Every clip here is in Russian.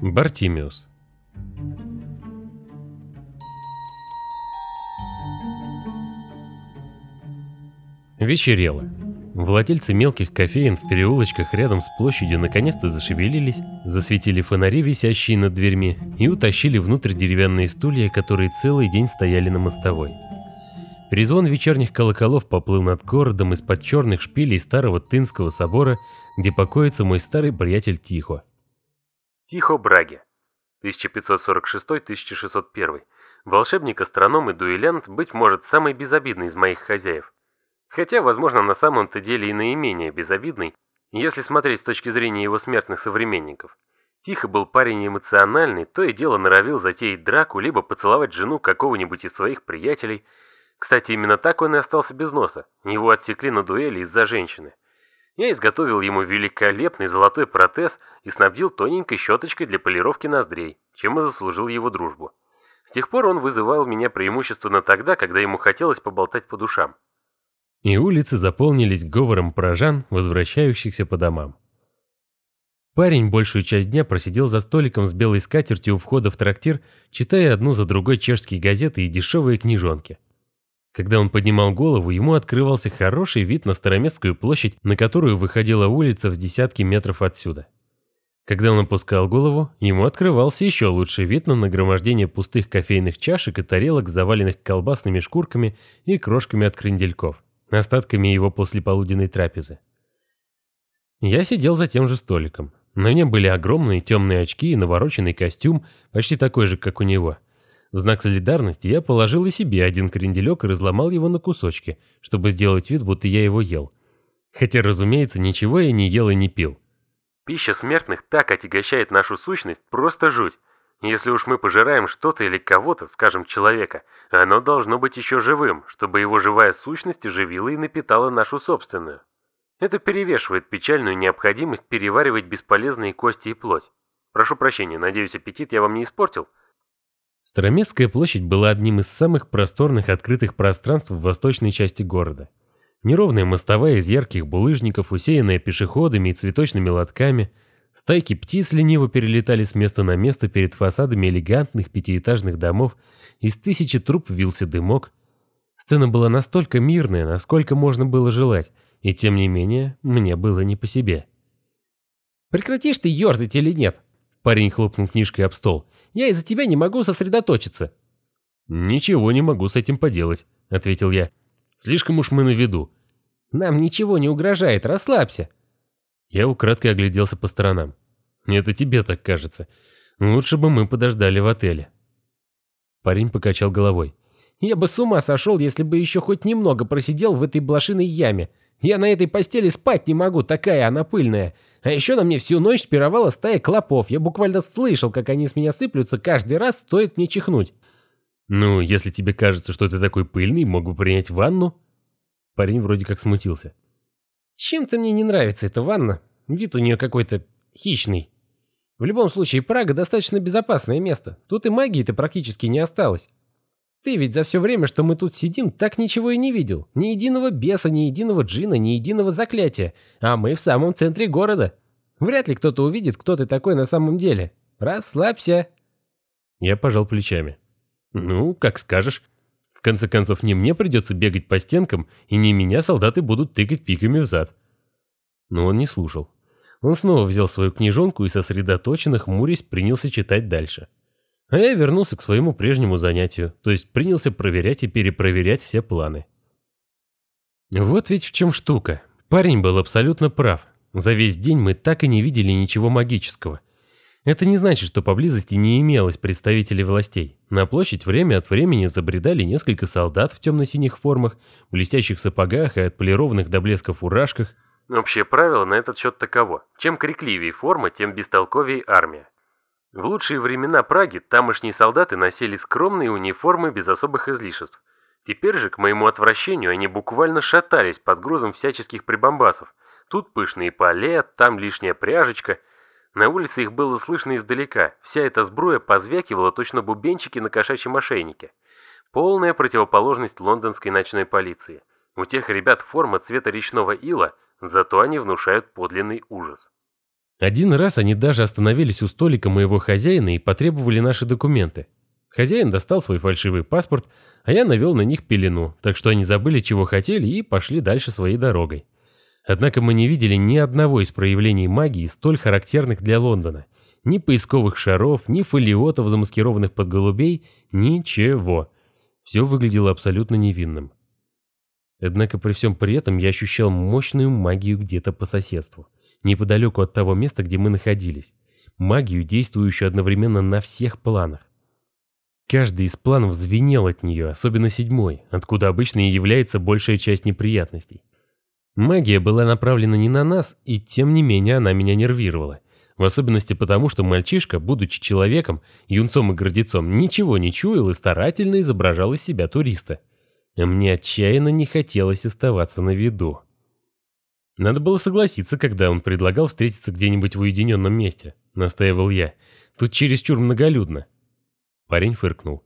Бартимиус Вечерело. Владельцы мелких кофеин в переулочках рядом с площадью наконец-то зашевелились, засветили фонари, висящие над дверьми, и утащили внутрь деревянные стулья, которые целый день стояли на мостовой. Перезвон вечерних колоколов поплыл над городом из-под черных шпилей старого Тынского собора, где покоится мой старый приятель Тихо. Тихо Браге, 1546-1601. Волшебник, астроном и дуэлянт, быть может, самый безобидный из моих хозяев. Хотя, возможно, на самом-то деле и наименее безобидный, если смотреть с точки зрения его смертных современников. Тихо был парень эмоциональный, то и дело норовил затеять драку, либо поцеловать жену какого-нибудь из своих приятелей. Кстати, именно так он и остался без носа. Его отсекли на дуэли из-за женщины. Я изготовил ему великолепный золотой протез и снабдил тоненькой щеточкой для полировки ноздрей, чем и заслужил его дружбу. С тех пор он вызывал меня преимущественно тогда, когда ему хотелось поболтать по душам и улицы заполнились говором прожан, возвращающихся по домам. Парень большую часть дня просидел за столиком с белой скатертью у входа в трактир, читая одну за другой чешские газеты и дешевые книжонки. Когда он поднимал голову, ему открывался хороший вид на Староместскую площадь, на которую выходила улица в десятки метров отсюда. Когда он опускал голову, ему открывался еще лучший вид на нагромождение пустых кофейных чашек и тарелок, заваленных колбасными шкурками и крошками от крендельков остатками его послеполуденной трапезы. Я сидел за тем же столиком. На мне были огромные темные очки и навороченный костюм, почти такой же, как у него. В знак солидарности я положил и себе один кренделек и разломал его на кусочки, чтобы сделать вид, будто я его ел. Хотя, разумеется, ничего я не ел и не пил. Пища смертных так отягощает нашу сущность, просто жуть. Если уж мы пожираем что-то или кого-то, скажем, человека, оно должно быть еще живым, чтобы его живая сущность оживила и напитала нашу собственную. Это перевешивает печальную необходимость переваривать бесполезные кости и плоть. Прошу прощения, надеюсь, аппетит я вам не испортил? Староместская площадь была одним из самых просторных открытых пространств в восточной части города. Неровная мостовая из ярких булыжников, усеянная пешеходами и цветочными лотками – Стайки птиц лениво перелетали с места на место перед фасадами элегантных пятиэтажных домов, из тысячи труб вился дымок. Сцена была настолько мирная, насколько можно было желать, и тем не менее мне было не по себе. «Прекратишь ты ерзать или нет?» Парень хлопнул книжкой об стол. «Я из-за тебя не могу сосредоточиться». «Ничего не могу с этим поделать», — ответил я. «Слишком уж мы на виду». «Нам ничего не угрожает, расслабься». Я украдкой огляделся по сторонам. Это тебе так кажется. Лучше бы мы подождали в отеле. Парень покачал головой. Я бы с ума сошел, если бы еще хоть немного просидел в этой блошиной яме. Я на этой постели спать не могу, такая она пыльная. А еще на мне всю ночь пировала стая клопов. Я буквально слышал, как они с меня сыплются каждый раз, стоит мне чихнуть. Ну, если тебе кажется, что ты такой пыльный, мог бы принять ванну? Парень вроде как смутился. Чем-то мне не нравится эта ванна. Вид у нее какой-то хищный. В любом случае, Прага достаточно безопасное место. Тут и магии-то практически не осталось. Ты ведь за все время, что мы тут сидим, так ничего и не видел. Ни единого беса, ни единого джина, ни единого заклятия. А мы в самом центре города. Вряд ли кто-то увидит, кто ты такой на самом деле. Расслабься. Я пожал плечами. Ну, как скажешь. В конце концов, не мне придется бегать по стенкам, и не меня солдаты будут тыкать пиками в зад. Но он не слушал. Он снова взял свою книжонку и сосредоточенно, хмурясь, принялся читать дальше. А я вернулся к своему прежнему занятию, то есть принялся проверять и перепроверять все планы. Вот ведь в чем штука. Парень был абсолютно прав. За весь день мы так и не видели ничего магического. Это не значит, что поблизости не имелось представителей властей. На площадь время от времени забредали несколько солдат в темно-синих формах, блестящих сапогах и отполированных до блеска фуражках. Общее правило на этот счет таково. Чем крикливее форма, тем бестолковее армия. В лучшие времена Праги тамошние солдаты носили скромные униформы без особых излишеств. Теперь же, к моему отвращению, они буквально шатались под грузом всяческих прибамбасов. Тут пышные поле, там лишняя пряжечка – на улице их было слышно издалека, вся эта сбруя позвякивала точно бубенчики на кошачьем ошейнике. Полная противоположность лондонской ночной полиции. У тех ребят форма цвета речного ила, зато они внушают подлинный ужас. Один раз они даже остановились у столика моего хозяина и потребовали наши документы. Хозяин достал свой фальшивый паспорт, а я навел на них пелену, так что они забыли, чего хотели, и пошли дальше своей дорогой. Однако мы не видели ни одного из проявлений магии, столь характерных для Лондона. Ни поисковых шаров, ни фолиотов, замаскированных под голубей, ничего. Все выглядело абсолютно невинным. Однако при всем при этом я ощущал мощную магию где-то по соседству, неподалеку от того места, где мы находились. Магию, действующую одновременно на всех планах. Каждый из планов звенел от нее, особенно седьмой, откуда обычно и является большая часть неприятностей. Магия была направлена не на нас, и тем не менее она меня нервировала. В особенности потому, что мальчишка, будучи человеком, юнцом и гордецом, ничего не чуял и старательно изображал из себя туриста. Мне отчаянно не хотелось оставаться на виду. Надо было согласиться, когда он предлагал встретиться где-нибудь в уединенном месте, настаивал я. Тут чересчур многолюдно. Парень фыркнул.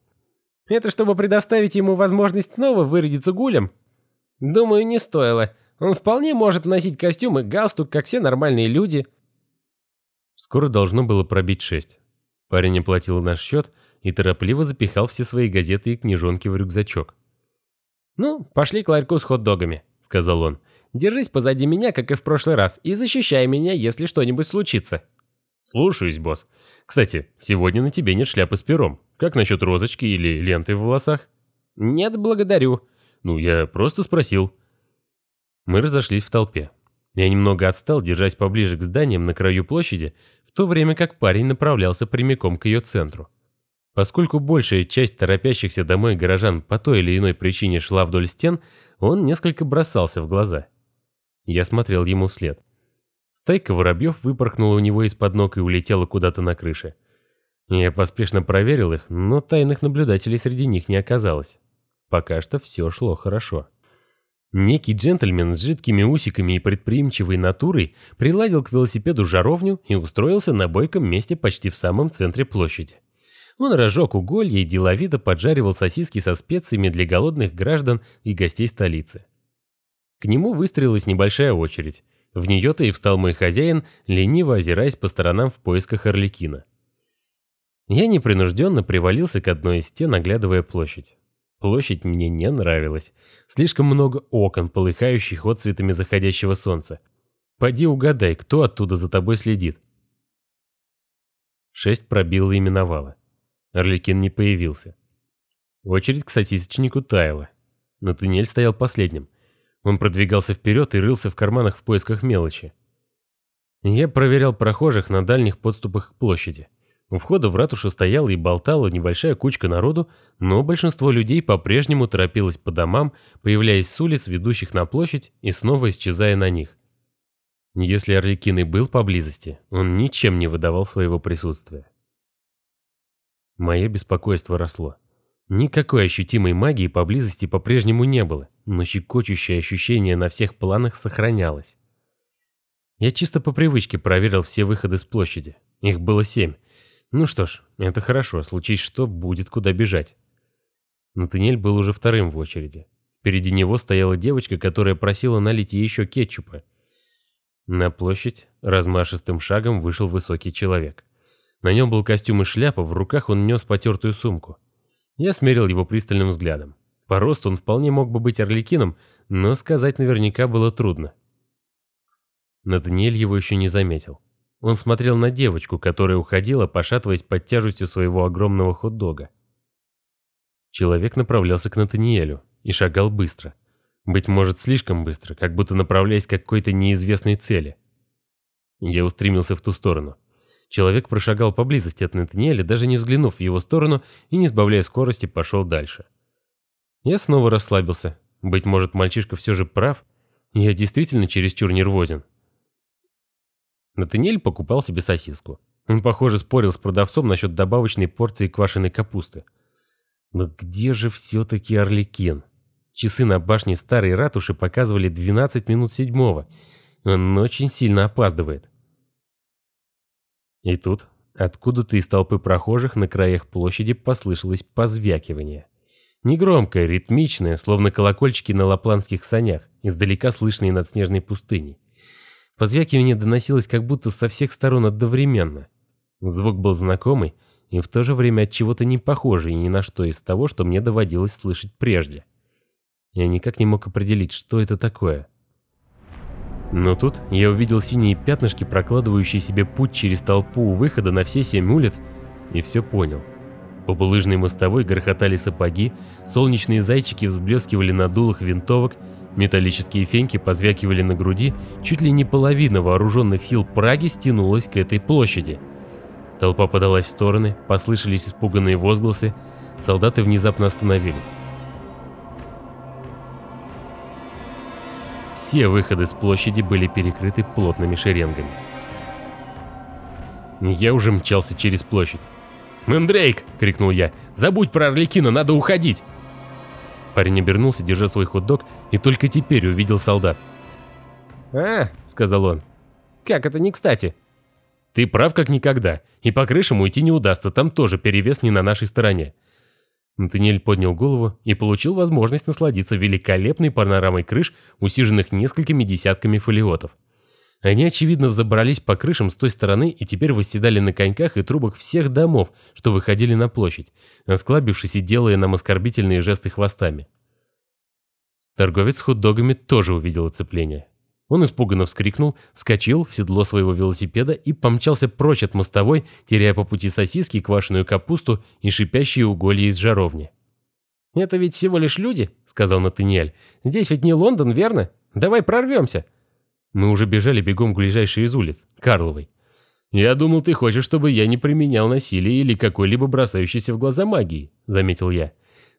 «Это чтобы предоставить ему возможность снова вырядиться гулем?» «Думаю, не стоило. Он вполне может носить костюм и галстук, как все нормальные люди». Скоро должно было пробить шесть. Парень оплатил наш счет и торопливо запихал все свои газеты и книжонки в рюкзачок. «Ну, пошли к ларьку с хот-догами», — сказал он. «Держись позади меня, как и в прошлый раз, и защищай меня, если что-нибудь случится». «Слушаюсь, босс. Кстати, сегодня на тебе нет шляпы с пером. Как насчет розочки или ленты в волосах?» «Нет, благодарю». «Ну, я просто спросил». Мы разошлись в толпе. Я немного отстал, держась поближе к зданиям на краю площади, в то время как парень направлялся прямиком к ее центру. Поскольку большая часть торопящихся домой горожан по той или иной причине шла вдоль стен, он несколько бросался в глаза. Я смотрел ему вслед. Стайка воробьев выпорхнула у него из-под ног и улетела куда-то на крыше. Я поспешно проверил их, но тайных наблюдателей среди них не оказалось. Пока что все шло хорошо. Некий джентльмен с жидкими усиками и предприимчивой натурой приладил к велосипеду жаровню и устроился на бойком месте почти в самом центре площади. Он разжег уголья и деловито поджаривал сосиски со специями для голодных граждан и гостей столицы. К нему выстроилась небольшая очередь. В нее-то и встал мой хозяин, лениво озираясь по сторонам в поисках Орликина. Я непринужденно привалился к одной из стен, оглядывая площадь. Площадь мне не нравилась. Слишком много окон, полыхающих отцветами заходящего солнца. Пойди угадай, кто оттуда за тобой следит. Шесть пробило и миновало. Орликин не появился. Очередь к сосисочнику таяла. Натаниэль стоял последним. Он продвигался вперед и рылся в карманах в поисках мелочи. Я проверял прохожих на дальних подступах к площади. У входа в ратушу стояла и болтала небольшая кучка народу, но большинство людей по-прежнему торопилось по домам, появляясь с улиц, ведущих на площадь, и снова исчезая на них. Если Орликин и был поблизости, он ничем не выдавал своего присутствия. Мое беспокойство росло. Никакой ощутимой магии поблизости по-прежнему не было, но щекочущее ощущение на всех планах сохранялось. Я чисто по привычке проверил все выходы с площади. Их было семь. Ну что ж, это хорошо, случись что, будет куда бежать. Натаниэль был уже вторым в очереди. Впереди него стояла девочка, которая просила налить ей еще кетчупа. На площадь размашистым шагом вышел высокий человек. На нем был костюм и шляпа, в руках он нес потертую сумку. Я смерил его пристальным взглядом. По росту он вполне мог бы быть орликином, но сказать наверняка было трудно. Натаниэль его еще не заметил. Он смотрел на девочку, которая уходила, пошатываясь под тяжестью своего огромного хот-дога. Человек направлялся к Натаниэлю и шагал быстро. Быть может, слишком быстро, как будто направляясь к какой-то неизвестной цели. Я устремился в ту сторону. Человек прошагал поблизости от Натаниэля, даже не взглянув в его сторону и, не сбавляя скорости, пошел дальше. Я снова расслабился. Быть может, мальчишка все же прав? Я действительно чересчур нервозен. Натаниэль покупал себе сосиску. Он, похоже, спорил с продавцом насчет добавочной порции квашеной капусты. Но где же все-таки Орликин? Часы на башне старой ратуши показывали 12 минут седьмого. Он очень сильно опаздывает. И тут откуда-то из толпы прохожих на краях площади послышалось позвякивание. Негромкое, ритмичное, словно колокольчики на лапландских санях, издалека слышные над снежной пустыней. Позвякивание доносилось как будто со всех сторон одновременно. Звук был знакомый и в то же время от чего-то не похожий ни на что из того, что мне доводилось слышать прежде. Я никак не мог определить, что это такое. Но тут я увидел синие пятнышки, прокладывающие себе путь через толпу у выхода на все семь улиц, и все понял. По булыжной мостовой грохотали сапоги, солнечные зайчики взблескивали на дулах винтовок, металлические феньки позвякивали на груди, чуть ли не половина вооруженных сил Праги стянулась к этой площади. Толпа подалась в стороны, послышались испуганные возгласы, солдаты внезапно остановились. Все выходы с площади были перекрыты плотными шеренгами. Я уже мчался через площадь. «Мэндрейк!» — крикнул я. «Забудь про Орликина, надо уходить!» Парень обернулся, держа свой хот-дог, и только теперь увидел солдат. «А!» — сказал он. «Как это не кстати?» «Ты прав как никогда, и по крышам уйти не удастся, там тоже перевес не на нашей стороне. Натаниэль поднял голову и получил возможность насладиться великолепной панорамой крыш, усиженных несколькими десятками фолиотов. Они, очевидно, взобрались по крышам с той стороны и теперь восседали на коньках и трубах всех домов, что выходили на площадь, осклабившись и делая нам оскорбительные жесты хвостами. Торговец с хот-догами тоже увидел оцепление. Он испуганно вскрикнул, вскочил в седло своего велосипеда и помчался прочь от мостовой, теряя по пути сосиски, квашеную капусту и шипящие уголья из жаровни. «Это ведь всего лишь люди», — сказал Натаниэль. «Здесь ведь не Лондон, верно? Давай прорвемся». Мы уже бежали бегом к ближайшей из улиц, Карловой. «Я думал, ты хочешь, чтобы я не применял насилие или какой-либо бросающийся в глаза магии», — заметил я.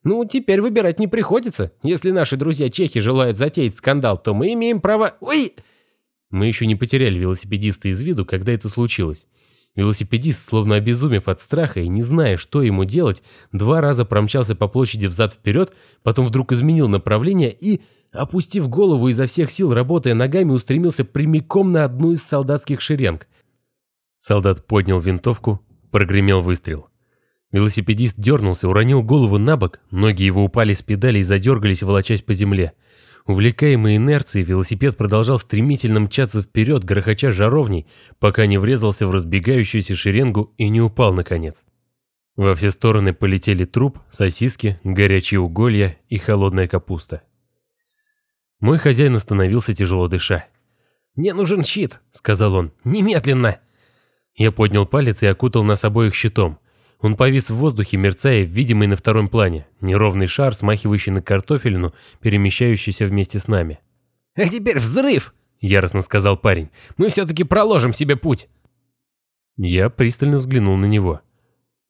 Ну, теперь выбирать не приходится. Если наши друзья-чехи желают затеять скандал, то мы имеем право... Ой! Мы еще не потеряли велосипедиста из виду, когда это случилось. Велосипедист, словно обезумев от страха и не зная, что ему делать, два раза промчался по площади взад-вперед, потом вдруг изменил направление и, опустив голову изо всех сил, работая ногами, устремился прямиком на одну из солдатских шеренг. Солдат поднял винтовку, прогремел выстрел. Велосипедист дернулся, уронил голову на бок, ноги его упали с педалей и задергались, волочась по земле. Увлекаемый инерцией, велосипед продолжал стремительно мчаться вперед, грохоча жаровней, пока не врезался в разбегающуюся шеренгу и не упал наконец. Во все стороны полетели труп, сосиски, горячие уголья и холодная капуста. Мой хозяин остановился, тяжело дыша. «Мне нужен щит», — сказал он, — «немедленно». Я поднял палец и окутал нас обоих щитом. Он повис в воздухе, мерцая, видимый на втором плане. Неровный шар, смахивающий на картофелину, перемещающийся вместе с нами. «А теперь взрыв!» — яростно сказал парень. «Мы все-таки проложим себе путь!» Я пристально взглянул на него.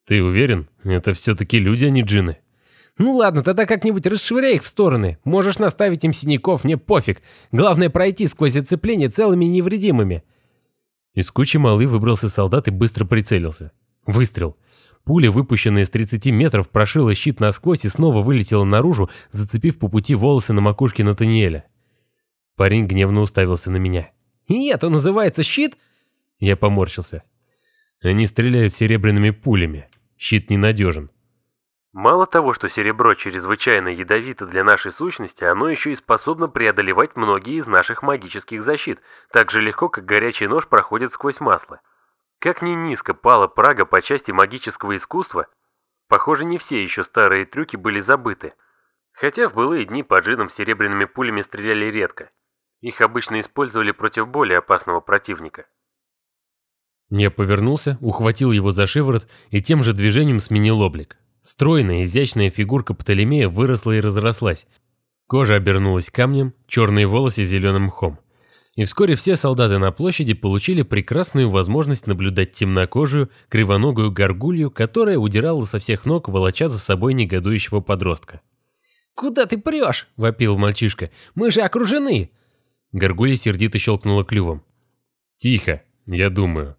«Ты уверен? Это все-таки люди, а не джины?» «Ну ладно, тогда как-нибудь расшвыряй их в стороны. Можешь наставить им синяков, мне пофиг. Главное пройти сквозь оцепление целыми и невредимыми». Из кучи малы выбрался солдат и быстро прицелился. Выстрел. Пуля, выпущенная с 30 метров, прошила щит насквозь и снова вылетела наружу, зацепив по пути волосы на макушке Натаниэля. Парень гневно уставился на меня. «И это называется щит?» Я поморщился. Они стреляют серебряными пулями. Щит ненадежен. Мало того, что серебро чрезвычайно ядовито для нашей сущности, оно еще и способно преодолевать многие из наших магических защит, так же легко, как горячий нож проходит сквозь масло. Как ни низко пала Прага по части магического искусства, похоже, не все еще старые трюки были забыты. Хотя в былые дни по джинам серебряными пулями стреляли редко. Их обычно использовали против более опасного противника. Я повернулся, ухватил его за шиворот и тем же движением сменил облик. Стройная, изящная фигурка Птолемея выросла и разрослась. Кожа обернулась камнем, черные волосы зеленым мхом и вскоре все солдаты на площади получили прекрасную возможность наблюдать темнокожую, кривоногую горгулью, которая удирала со всех ног, волоча за собой негодующего подростка. «Куда ты прешь?» – вопил мальчишка. «Мы же окружены!» Горгулья сердито щелкнула клювом. «Тихо, я думаю».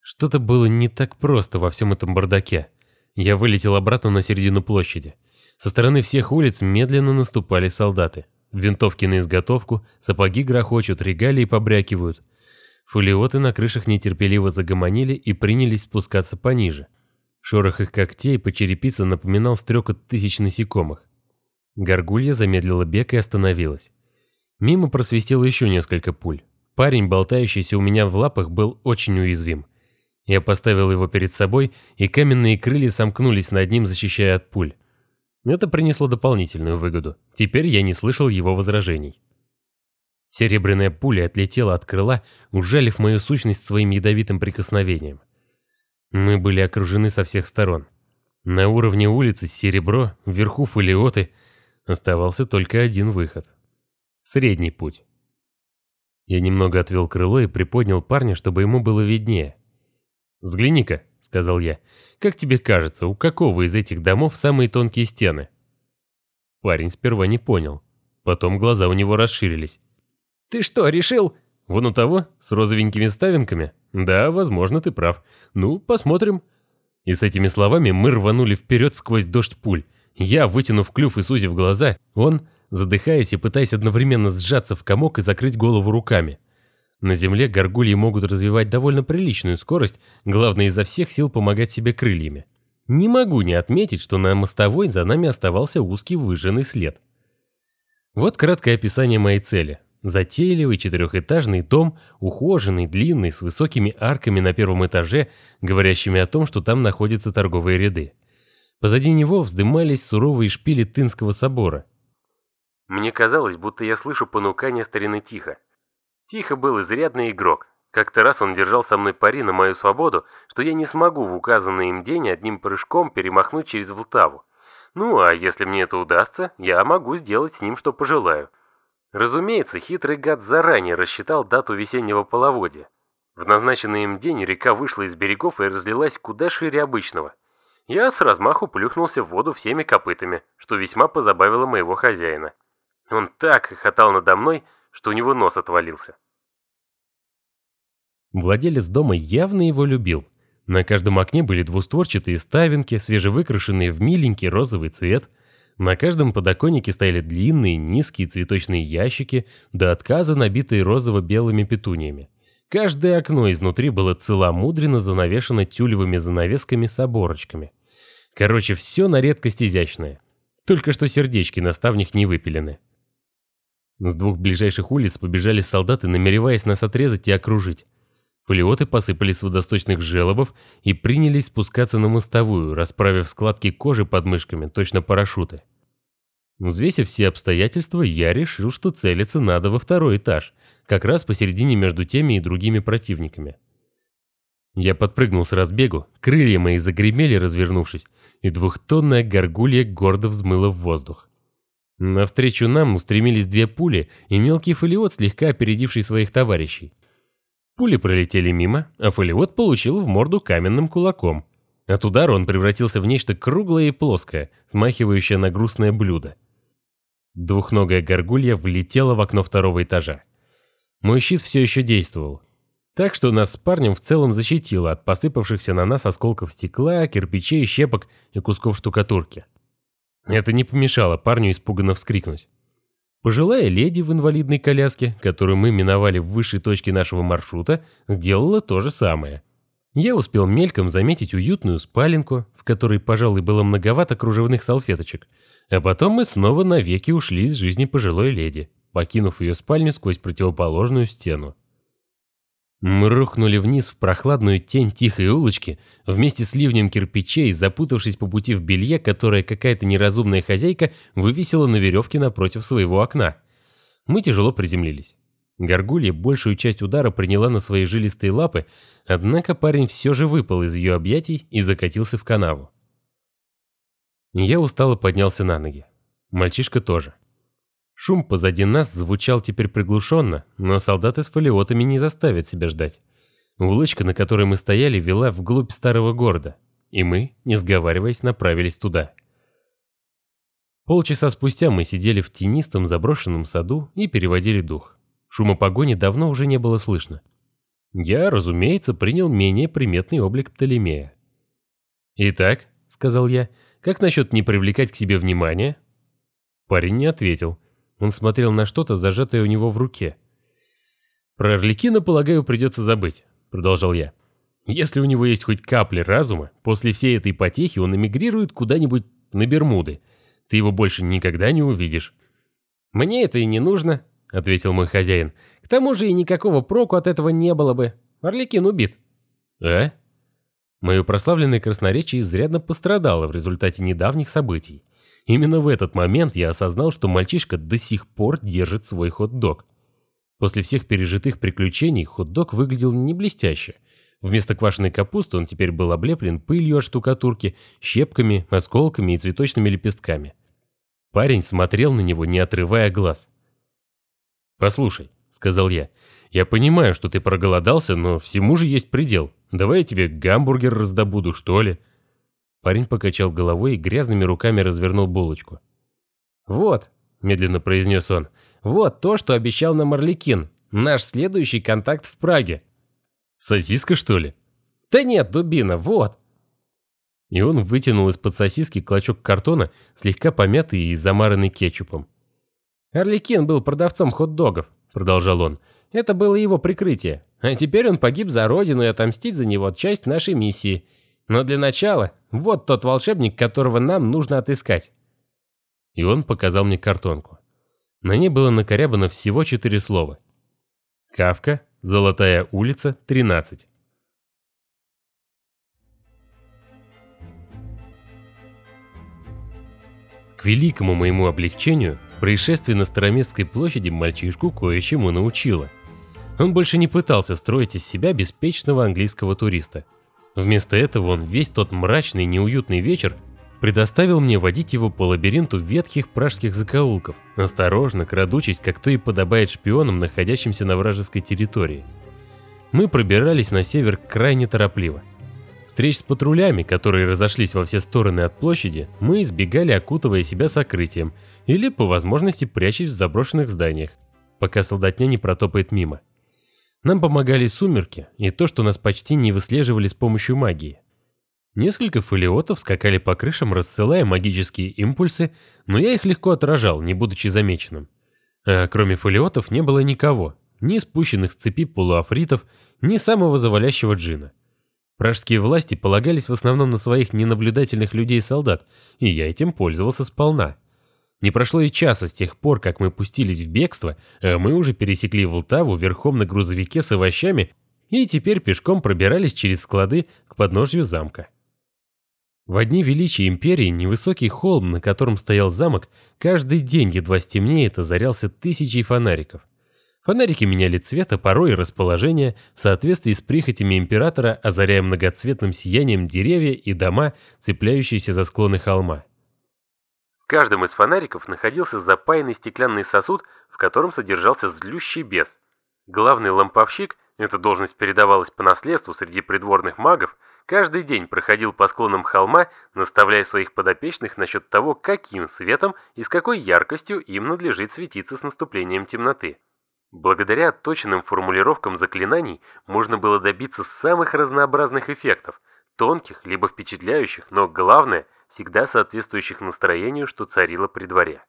Что-то было не так просто во всем этом бардаке. Я вылетел обратно на середину площади. Со стороны всех улиц медленно наступали солдаты. Винтовки на изготовку, сапоги грохочут, регалии побрякивают. Фолиоты на крышах нетерпеливо загомонили и принялись спускаться пониже. Шорох их когтей по черепице напоминал стрекот тысяч насекомых. Горгулья замедлила бег и остановилась. Мимо просвистело еще несколько пуль. Парень, болтающийся у меня в лапах, был очень уязвим. Я поставил его перед собой, и каменные крылья сомкнулись над ним, защищая от пуль. Это принесло дополнительную выгоду. Теперь я не слышал его возражений. Серебряная пуля отлетела от крыла, ужалив мою сущность своим ядовитым прикосновением. Мы были окружены со всех сторон. На уровне улицы серебро, вверху фолиоты. Оставался только один выход. Средний путь. Я немного отвел крыло и приподнял парня, чтобы ему было виднее. «Взгляни-ка», — сказал я, — «как тебе кажется, у какого из этих домов самые тонкие стены?» Парень сперва не понял. Потом глаза у него расширились. «Ты что, решил?» «Вон у того, с розовенькими ставинками?» «Да, возможно, ты прав. Ну, посмотрим». И с этими словами мы рванули вперед сквозь дождь пуль. Я, вытянув клюв и сузив глаза, он, задыхаясь и пытаясь одновременно сжаться в комок и закрыть голову руками. На земле горгульи могут развивать довольно приличную скорость, главное изо всех сил помогать себе крыльями. Не могу не отметить, что на мостовой за нами оставался узкий выжженный след. Вот краткое описание моей цели. Затейливый четырехэтажный дом, ухоженный, длинный, с высокими арками на первом этаже, говорящими о том, что там находятся торговые ряды. Позади него вздымались суровые шпили Тынского собора. Мне казалось, будто я слышу понукание старины Тихо. Тихо был изрядный игрок. Как-то раз он держал со мной пари на мою свободу, что я не смогу в указанный им день одним прыжком перемахнуть через Влтаву. Ну, а если мне это удастся, я могу сделать с ним, что пожелаю. Разумеется, хитрый гад заранее рассчитал дату весеннего половодья. В назначенный им день река вышла из берегов и разлилась куда шире обычного. Я с размаху плюхнулся в воду всеми копытами, что весьма позабавило моего хозяина. Он так хохотал надо мной, что у него нос отвалился. Владелец дома явно его любил. На каждом окне были двустворчатые ставинки, свежевыкрашенные в миленький розовый цвет. На каждом подоконнике стояли длинные, низкие цветочные ящики, до отказа набитые розово-белыми петуниями. Каждое окно изнутри было целомудренно занавешено тюлевыми занавесками с оборочками. Короче, все на редкость изящное. Только что сердечки на ставнях не выпилены. С двух ближайших улиц побежали солдаты, намереваясь нас отрезать и окружить. Полиоты посыпались с водосточных желобов и принялись спускаться на мостовую, расправив складки кожи под мышками, точно парашюты. Взвесив все обстоятельства, я решил, что целиться надо во второй этаж, как раз посередине между теми и другими противниками. Я подпрыгнул с разбегу, крылья мои загремели, развернувшись, и двухтонная горгулья гордо взмыла в воздух. Навстречу нам устремились две пули и мелкий фолиот, слегка опередивший своих товарищей. Пули пролетели мимо, а фолиот получил в морду каменным кулаком. От удара он превратился в нечто круглое и плоское, смахивающее на грустное блюдо. Двухногая горгулья влетела в окно второго этажа. Мой щит все еще действовал. Так что нас с парнем в целом защитило от посыпавшихся на нас осколков стекла, кирпичей, щепок и кусков штукатурки. Это не помешало парню испуганно вскрикнуть. Пожилая леди в инвалидной коляске, которую мы миновали в высшей точке нашего маршрута, сделала то же самое. Я успел мельком заметить уютную спаленку, в которой, пожалуй, было многовато кружевных салфеточек, а потом мы снова навеки ушли из жизни пожилой леди, покинув ее спальню сквозь противоположную стену. Мы рухнули вниз в прохладную тень тихой улочки, вместе с ливнем кирпичей, запутавшись по пути в белье, которое какая-то неразумная хозяйка вывесила на веревке напротив своего окна. Мы тяжело приземлились. Горгулья большую часть удара приняла на свои жилистые лапы, однако парень все же выпал из ее объятий и закатился в канаву. Я устало поднялся на ноги. Мальчишка тоже. Шум позади нас звучал теперь приглушенно, но солдаты с фолиотами не заставят себя ждать. Улочка, на которой мы стояли, вела вглубь старого города, и мы, не сговариваясь, направились туда. Полчаса спустя мы сидели в тенистом заброшенном саду и переводили дух. Шума погони давно уже не было слышно. Я, разумеется, принял менее приметный облик Птолемея. «Итак», — сказал я, — «как насчет не привлекать к себе внимания?» Парень не ответил. Он смотрел на что-то, зажатое у него в руке. «Про Орликина, полагаю, придется забыть», — продолжал я. «Если у него есть хоть капля разума, после всей этой потехи он эмигрирует куда-нибудь на Бермуды. Ты его больше никогда не увидишь». «Мне это и не нужно», — ответил мой хозяин. К тому же и никакого проку от этого не было бы. Орликин убит. А? Мое прославленное красноречие изрядно пострадало в результате недавних событий. Именно в этот момент я осознал, что мальчишка до сих пор держит свой хот-дог. После всех пережитых приключений хот-дог выглядел не блестяще. Вместо квашеной капусты он теперь был облеплен пылью от штукатурки, щепками, осколками и цветочными лепестками. Парень смотрел на него, не отрывая глаз. «Послушай», — сказал я, — «я понимаю, что ты проголодался, но всему же есть предел. Давай я тебе гамбургер раздобуду, что ли?» Парень покачал головой и грязными руками развернул булочку. «Вот», — медленно произнес он, — «вот то, что обещал нам Орликин. Наш следующий контакт в Праге». «Сосиска, что ли?» «Да нет, дубина, вот». И он вытянул из-под сосиски клочок картона, слегка помятый и замаранный кетчупом. «Орликин был продавцом хот-догов», — продолжал он. «Это было его прикрытие. А теперь он погиб за родину и отомстить за него часть нашей миссии. Но для начала, вот тот волшебник, которого нам нужно отыскать. И он показал мне картонку. На ней было накорябано всего четыре слова. Кавка, Золотая улица, 13. К великому моему облегчению, происшествие на Староместской площади мальчишку кое-чему научило. Он больше не пытался строить из себя беспечного английского туриста – Вместо этого он весь тот мрачный, неуютный вечер предоставил мне водить его по лабиринту ветхих пражских закоулков, осторожно, крадучись, как то и подобает шпионам, находящимся на вражеской территории. Мы пробирались на север крайне торопливо. Встреч с патрулями, которые разошлись во все стороны от площади, мы избегали, окутывая себя сокрытием или, по возможности, прячась в заброшенных зданиях, пока солдатня не протопает мимо. Нам помогали сумерки и то, что нас почти не выслеживали с помощью магии. Несколько фолиотов скакали по крышам, рассылая магические импульсы, но я их легко отражал, не будучи замеченным. А кроме фолиотов не было никого, ни спущенных с цепи полуафритов, ни самого завалящего джина. Пражские власти полагались в основном на своих ненаблюдательных людей-солдат, и я этим пользовался сполна. Не прошло и часа с тех пор, как мы пустились в бегство, а мы уже пересекли Волтаву верхом на грузовике с овощами и теперь пешком пробирались через склады к подножью замка. В одни величия империи невысокий холм, на котором стоял замок, каждый день едва стемнеет, озарялся тысячей фонариков. Фонарики меняли цвет, а порой и расположение в соответствии с прихотями императора, озаряя многоцветным сиянием деревья и дома, цепляющиеся за склоны холма. В каждом из фонариков находился запаянный стеклянный сосуд, в котором содержался злющий бес. Главный ламповщик, эта должность передавалась по наследству среди придворных магов, каждый день проходил по склонам холма, наставляя своих подопечных насчет того, каким светом и с какой яркостью им надлежит светиться с наступлением темноты. Благодаря точным формулировкам заклинаний можно было добиться самых разнообразных эффектов, тонких либо впечатляющих, но главное – всегда соответствующих настроению, что царило при дворе.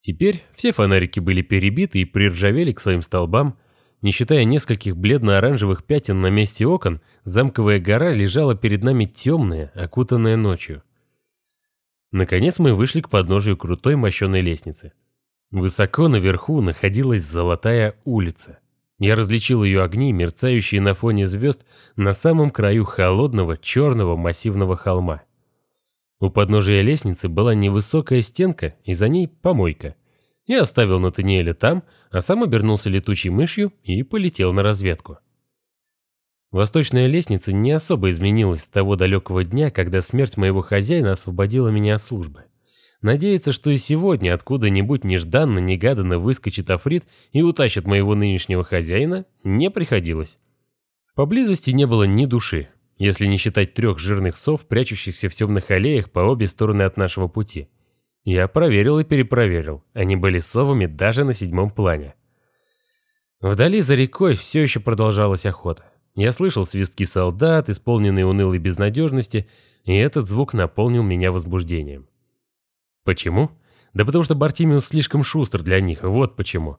Теперь все фонарики были перебиты и приржавели к своим столбам. Не считая нескольких бледно-оранжевых пятен на месте окон, замковая гора лежала перед нами темная, окутанная ночью. Наконец мы вышли к подножию крутой мощеной лестницы. Высоко наверху находилась золотая улица. Я различил ее огни, мерцающие на фоне звезд на самом краю холодного черного массивного холма. У подножия лестницы была невысокая стенка, и за ней помойка. Я оставил Натаниэля там, а сам обернулся летучей мышью и полетел на разведку. Восточная лестница не особо изменилась с того далекого дня, когда смерть моего хозяина освободила меня от службы. Надеяться, что и сегодня откуда-нибудь нежданно-негаданно выскочит Африт и утащит моего нынешнего хозяина, не приходилось. Поблизости не было ни души, если не считать трех жирных сов, прячущихся в темных аллеях по обе стороны от нашего пути. Я проверил и перепроверил, они были совами даже на седьмом плане. Вдали за рекой все еще продолжалась охота. Я слышал свистки солдат, исполненные унылой безнадежности, и этот звук наполнил меня возбуждением. Почему? Да потому что Бартимиус слишком шустр для них, вот почему.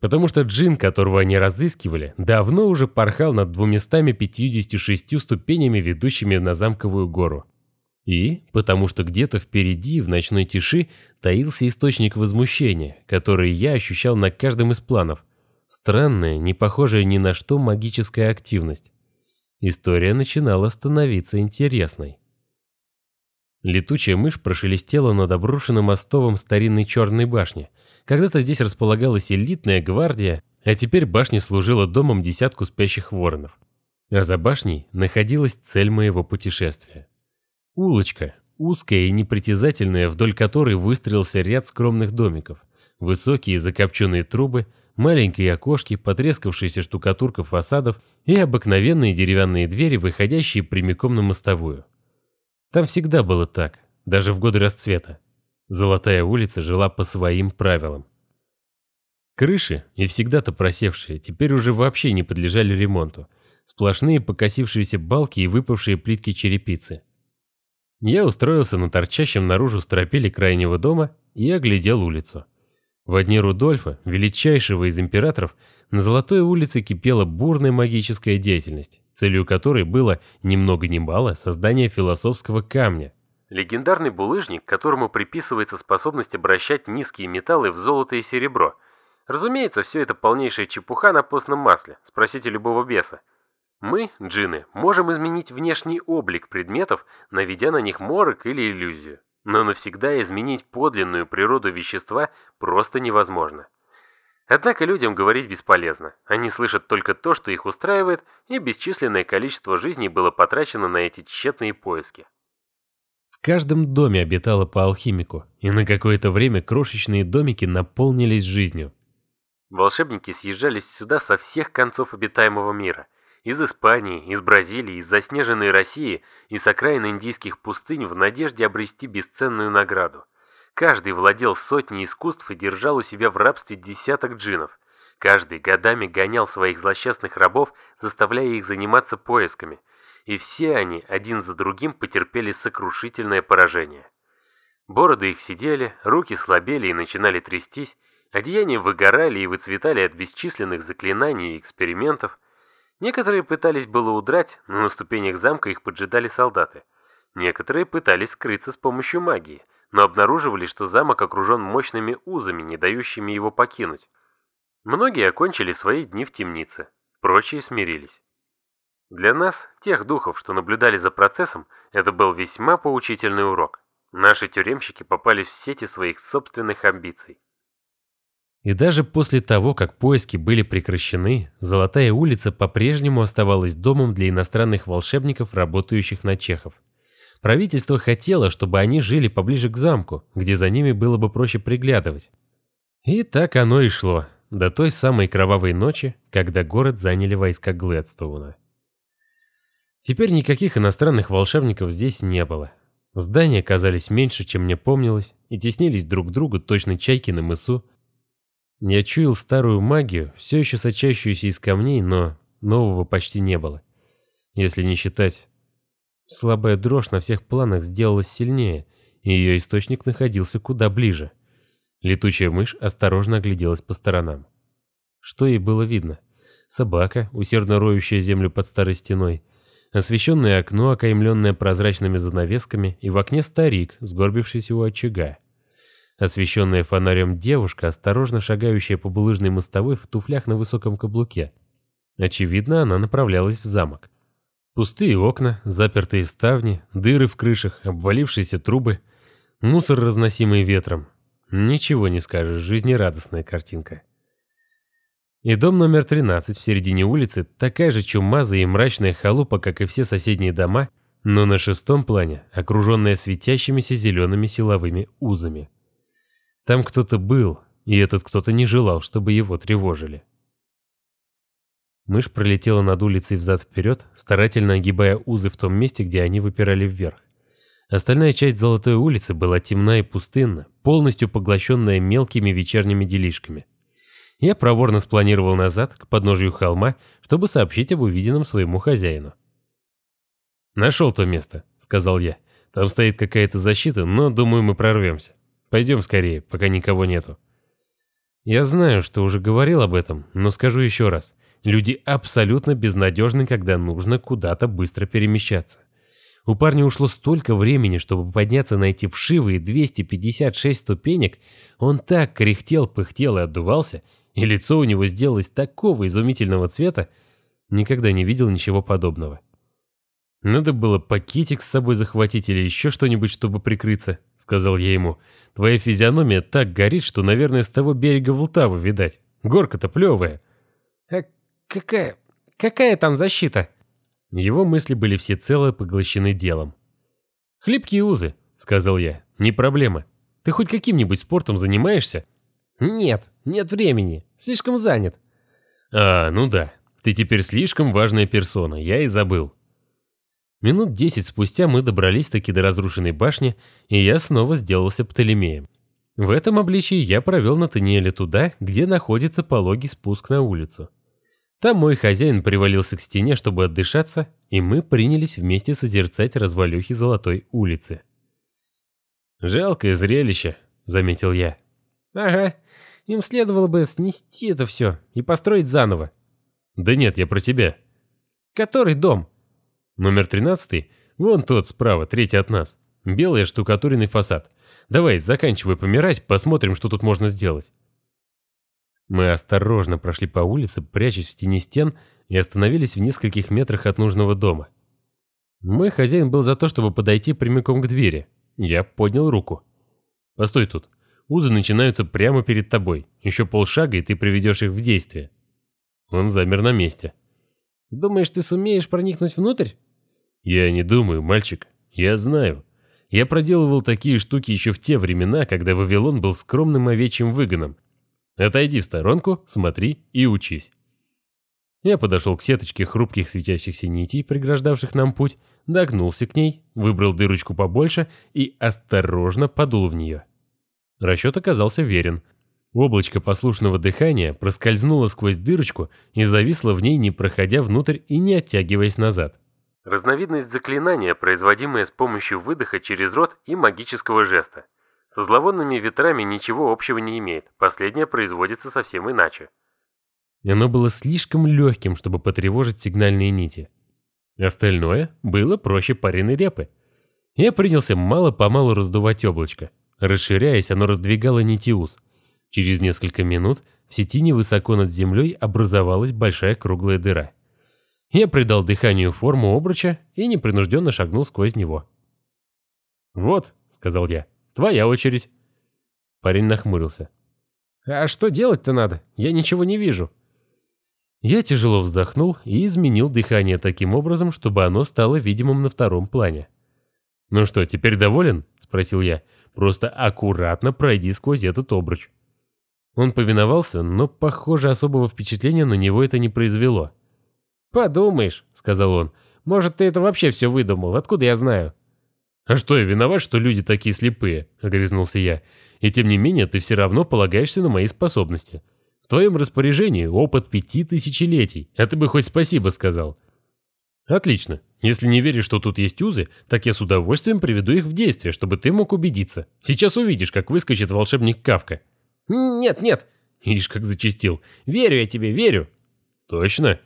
Потому что джин, которого они разыскивали, давно уже порхал над 256 ступенями, ведущими на замковую гору. И потому что где-то впереди, в ночной тиши, таился источник возмущения, который я ощущал на каждом из планов. Странная, не похожая ни на что магическая активность. История начинала становиться интересной. Летучая мышь прошелестела над обрушенным остовом старинной черной башни. Когда-то здесь располагалась элитная гвардия, а теперь башня служила домом десятку спящих воронов. А за башней находилась цель моего путешествия. Улочка, узкая и непритязательная, вдоль которой выстроился ряд скромных домиков. Высокие закопченные трубы, маленькие окошки, потрескавшаяся штукатурка фасадов и обыкновенные деревянные двери, выходящие прямиком на мостовую. Там всегда было так, даже в годы расцвета. Золотая улица жила по своим правилам. Крыши, и всегда-то просевшие, теперь уже вообще не подлежали ремонту. Сплошные покосившиеся балки и выпавшие плитки черепицы. Я устроился на торчащем наружу стропиле крайнего дома и оглядел улицу. В дни Рудольфа, величайшего из императоров, на Золотой улице кипела бурная магическая деятельность, целью которой было ни много ни мало создание философского камня. Легендарный булыжник, которому приписывается способность обращать низкие металлы в золото и серебро. Разумеется, все это полнейшая чепуха на постном масле, спросите любого беса. Мы, джины, можем изменить внешний облик предметов, наведя на них морок или иллюзию. Но навсегда изменить подлинную природу вещества просто невозможно. Однако людям говорить бесполезно. Они слышат только то, что их устраивает, и бесчисленное количество жизней было потрачено на эти тщетные поиски. В каждом доме обитало по алхимику, и на какое-то время крошечные домики наполнились жизнью. Волшебники съезжались сюда со всех концов обитаемого мира – из Испании, из Бразилии, из заснеженной России и с окраин индийских пустынь в надежде обрести бесценную награду. Каждый владел сотней искусств и держал у себя в рабстве десяток джинов. Каждый годами гонял своих злосчастных рабов, заставляя их заниматься поисками. И все они один за другим потерпели сокрушительное поражение. Бороды их сидели, руки слабели и начинали трястись, одеяния выгорали и выцветали от бесчисленных заклинаний и экспериментов, Некоторые пытались было удрать, но на ступенях замка их поджидали солдаты. Некоторые пытались скрыться с помощью магии, но обнаруживали, что замок окружен мощными узами, не дающими его покинуть. Многие окончили свои дни в темнице, прочие смирились. Для нас, тех духов, что наблюдали за процессом, это был весьма поучительный урок. Наши тюремщики попались в сети своих собственных амбиций. И даже после того, как поиски были прекращены, Золотая улица по-прежнему оставалась домом для иностранных волшебников, работающих на чехов. Правительство хотело, чтобы они жили поближе к замку, где за ними было бы проще приглядывать. И так оно и шло, до той самой кровавой ночи, когда город заняли войска Глэдстоуна. Теперь никаких иностранных волшебников здесь не было. Здания казались меньше, чем мне помнилось, и теснились друг к другу точно чайки на мысу, я чуял старую магию, все еще сочащуюся из камней, но нового почти не было. Если не считать... Слабая дрожь на всех планах сделалась сильнее, и ее источник находился куда ближе. Летучая мышь осторожно огляделась по сторонам. Что ей было видно? Собака, усердно роющая землю под старой стеной, освещенное окно, окаймленное прозрачными занавесками, и в окне старик, сгорбившийся у очага. Освещенная фонарем девушка, осторожно шагающая по булыжной мостовой в туфлях на высоком каблуке. Очевидно, она направлялась в замок. Пустые окна, запертые ставни, дыры в крышах, обвалившиеся трубы, мусор, разносимый ветром. Ничего не скажешь, жизнерадостная картинка. И дом номер 13 в середине улицы, такая же чумазая и мрачная халупа, как и все соседние дома, но на шестом плане, окруженная светящимися зелеными силовыми узами. Там кто-то был, и этот кто-то не желал, чтобы его тревожили. Мышь пролетела над улицей взад-вперед, старательно огибая узы в том месте, где они выпирали вверх. Остальная часть Золотой улицы была темна и пустынна, полностью поглощенная мелкими вечерними делишками. Я проворно спланировал назад, к подножию холма, чтобы сообщить об увиденном своему хозяину. «Нашел то место», — сказал я. «Там стоит какая-то защита, но, думаю, мы прорвемся». Пойдем скорее, пока никого нету. Я знаю, что уже говорил об этом, но скажу еще раз. Люди абсолютно безнадежны, когда нужно куда-то быстро перемещаться. У парня ушло столько времени, чтобы подняться на эти вшивые 256 ступенек, он так кряхтел, пыхтел и отдувался, и лицо у него сделалось такого изумительного цвета, никогда не видел ничего подобного. «Надо было пакетик с собой захватить или еще что-нибудь, чтобы прикрыться», — сказал я ему. «Твоя физиономия так горит, что, наверное, с того берега Волтавы видать. Горка-то плевая». «А какая... какая там защита?» Его мысли были всецело поглощены делом. «Хлипкие узы», — сказал я, — «не проблема. Ты хоть каким-нибудь спортом занимаешься?» «Нет, нет времени. Слишком занят». «А, ну да. Ты теперь слишком важная персона, я и забыл». Минут десять спустя мы добрались таки до разрушенной башни, и я снова сделался Птолемеем. В этом обличии я провел Натаниэля туда, где находится пологий спуск на улицу. Там мой хозяин привалился к стене, чтобы отдышаться, и мы принялись вместе созерцать развалюхи Золотой улицы. «Жалкое зрелище», — заметил я. «Ага, им следовало бы снести это все и построить заново». «Да нет, я про тебя». «Который дом?» Номер 13? Вон тот справа, третий от нас. Белый штукатуренный фасад. Давай, заканчивай помирать, посмотрим, что тут можно сделать. Мы осторожно прошли по улице, прячась в тени стен, и остановились в нескольких метрах от нужного дома. Мой хозяин был за то, чтобы подойти прямиком к двери. Я поднял руку. «Постой тут. Узы начинаются прямо перед тобой. Еще полшага, и ты приведешь их в действие». Он замер на месте. «Думаешь, ты сумеешь проникнуть внутрь?» «Я не думаю, мальчик. Я знаю. Я проделывал такие штуки еще в те времена, когда Вавилон был скромным овечьим выгоном. Отойди в сторонку, смотри и учись». Я подошел к сеточке хрупких светящихся нитей, преграждавших нам путь, догнулся к ней, выбрал дырочку побольше и осторожно подул в нее. Расчет оказался верен. Облачко послушного дыхания проскользнуло сквозь дырочку и зависло в ней, не проходя внутрь и не оттягиваясь назад. Разновидность заклинания, производимая с помощью выдоха через рот и магического жеста. Со зловонными ветрами ничего общего не имеет, последнее производится совсем иначе. Оно было слишком легким, чтобы потревожить сигнальные нити. Остальное было проще пареной репы. Я принялся мало-помалу раздувать облачко. Расширяясь, оно раздвигало нитиус. Через несколько минут в сети невысоко над землей образовалась большая круглая дыра. Я придал дыханию форму обруча и непринужденно шагнул сквозь него. «Вот», — сказал я, — «твоя очередь». Парень нахмурился. «А что делать-то надо? Я ничего не вижу». Я тяжело вздохнул и изменил дыхание таким образом, чтобы оно стало видимым на втором плане. «Ну что, теперь доволен?» — спросил я. «Просто аккуратно пройди сквозь этот обруч». Он повиновался, но, похоже, особого впечатления на него это не произвело. «Подумаешь», — сказал он, — «может, ты это вообще все выдумал, откуда я знаю?» «А что, я виноват, что люди такие слепые?» — огрызнулся я. «И тем не менее, ты все равно полагаешься на мои способности. В твоем распоряжении опыт пяти тысячелетий, а ты бы хоть спасибо сказал». «Отлично. Если не веришь, что тут есть узы, так я с удовольствием приведу их в действие, чтобы ты мог убедиться. Сейчас увидишь, как выскочит волшебник Кавка». «Нет, нет». Ишь, как зачистил. «Верю я тебе, верю». «Точно?»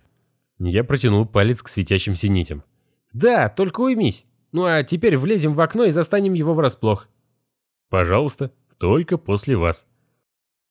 Я протянул палец к светящимся нитям. «Да, только уймись. Ну а теперь влезем в окно и застанем его врасплох». «Пожалуйста, только после вас».